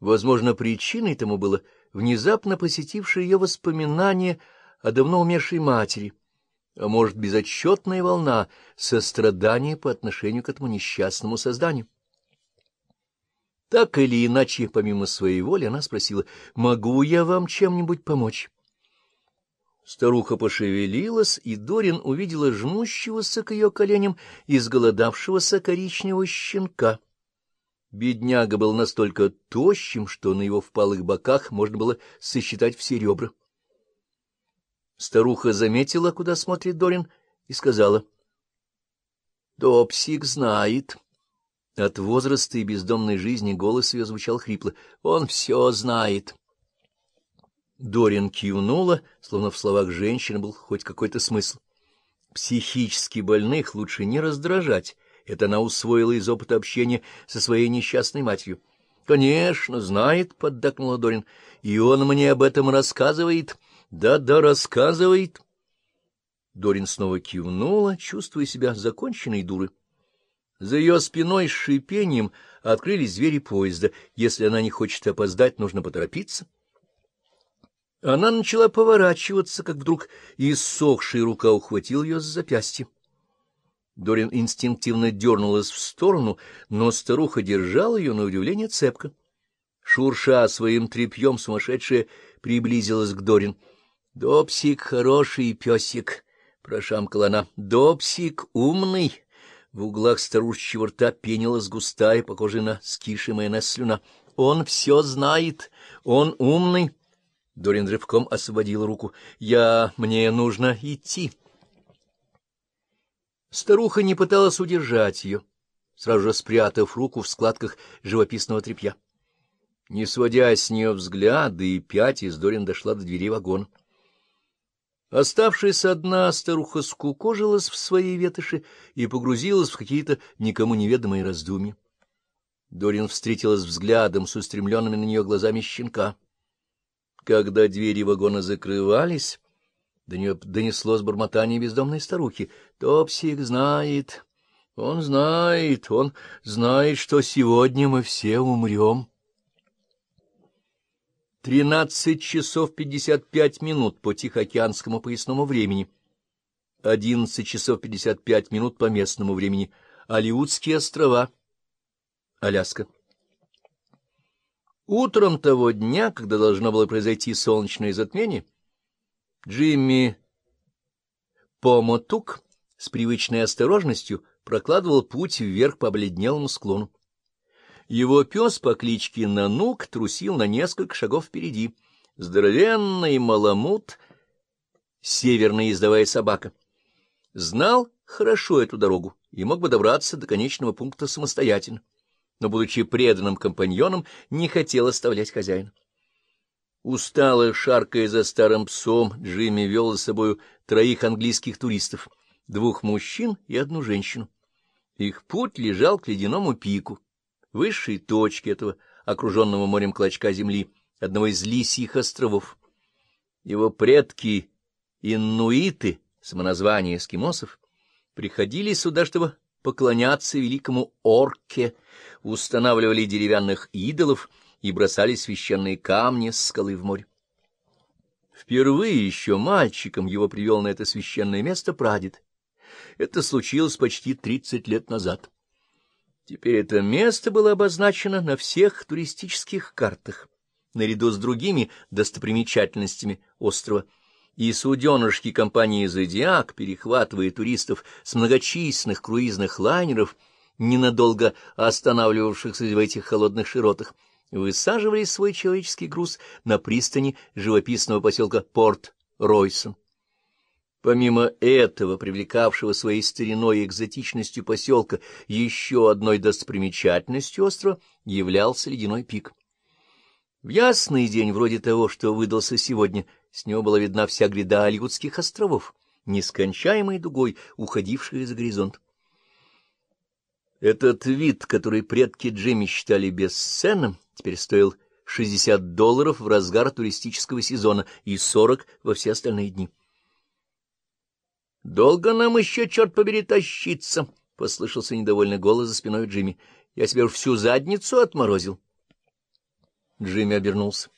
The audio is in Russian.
Возможно, причиной тому было внезапно посетившее ее воспоминание о давно умершей матери, а может, безотчетная волна сострадания по отношению к этому несчастному созданию. Так или иначе, помимо своей воли, она спросила, «Могу я вам чем-нибудь помочь?» Старуха пошевелилась, и Дорин увидела жмущегося к ее коленям изголодавшегося коричневого щенка. Бедняга был настолько тощим, что на его впалых боках можно было сосчитать все ребра. Старуха заметила, куда смотрит Дорин, и сказала, — Допсик знает. От возраста и бездомной жизни голос ее звучал хрипло. — Он все знает. Дорин кивнула, словно в словах женщины был хоть какой-то смысл. Психически больных лучше не раздражать. Это она усвоила из опыта общения со своей несчастной матерью. — Конечно, знает, — поддакнула Дорин. — И он мне об этом рассказывает. Да-да, рассказывает. Дорин снова кивнула, чувствуя себя законченной дурой. За ее спиной с шипением открылись двери поезда. Если она не хочет опоздать, нужно поторопиться. Она начала поворачиваться, как вдруг иссохшая рука ухватила ее за запястье. Дорин инстинктивно дернулась в сторону, но старуха держала ее на удивление цепко. Шурша своим тряпьем сумасшедшая приблизилась к Дорин. — Допсик хороший песик, — прошамкала она. — Допсик умный. В углах старушечьего рта пенилась густая, похожая на скиши майонез слюна. — Он все знает, он умный. Дорин рывком освободил руку. — Я... мне нужно идти. Старуха не пыталась удержать ее, сразу же спрятав руку в складках живописного тряпья. Не сводя с нее взгляда и пятясь, Дорин дошла до двери вагона. Оставшись одна, старуха скукожилась в своей ветоши и погрузилась в какие-то никому неведомые раздумья. Дорин встретилась взглядом с устремленными на нее глазами щенка. Когда двери вагона закрывались, до нее донеслось бормотание бездомной старухи. Топсик знает, он знает, он знает, что сегодня мы все умрем. Тринадцать часов пятьдесят пять минут по Тихоокеанскому поясному времени. Одиннадцать часов пятьдесят пять минут по местному времени. Алиутские острова. Аляска. Утром того дня, когда должно было произойти солнечное затмение, Джимми Помотук с привычной осторожностью прокладывал путь вверх по обледнелому склону. Его пес по кличке Нанук трусил на несколько шагов впереди. Здоровенный маламут, северная ездовая собака, знал хорошо эту дорогу и мог бы добраться до конечного пункта самостоятельно но, будучи преданным компаньоном, не хотел оставлять хозяина. Устало шаркая за старым псом, Джимми вел за собою троих английских туристов, двух мужчин и одну женщину. Их путь лежал к ледяному пику, высшей точке этого окруженного морем клочка земли, одного из лисьих островов. Его предки, иннуиты, самоназвание эскимосов, приходили сюда, чтобы поклоняться великому орке, устанавливали деревянных идолов и бросали священные камни с скалы в море. Впервые еще мальчиком его привел на это священное место прадед. Это случилось почти тридцать лет назад. Теперь это место было обозначено на всех туристических картах, наряду с другими достопримечательностями острова — и суденышки компании «Зодиак», перехватывая туристов с многочисленных круизных лайнеров, ненадолго останавливавшихся в этих холодных широтах, высаживали свой человеческий груз на пристани живописного поселка Порт-Ройсон. Помимо этого, привлекавшего своей стариной и экзотичностью поселка, еще одной достопримечательностью острова являлся ледяной пик. В ясный день, вроде того, что выдался сегодня, с него была видна вся гряда Алиутских островов, нескончаемой дугой, уходившая за горизонт. Этот вид, который предки Джимми считали бесценным, теперь стоил 60 долларов в разгар туристического сезона и 40 во все остальные дни. «Долго нам еще, черт побери, тащиться?» — послышался недовольный голос за спиной Джимми. «Я себе уж всю задницу отморозил». Джимми обернулся.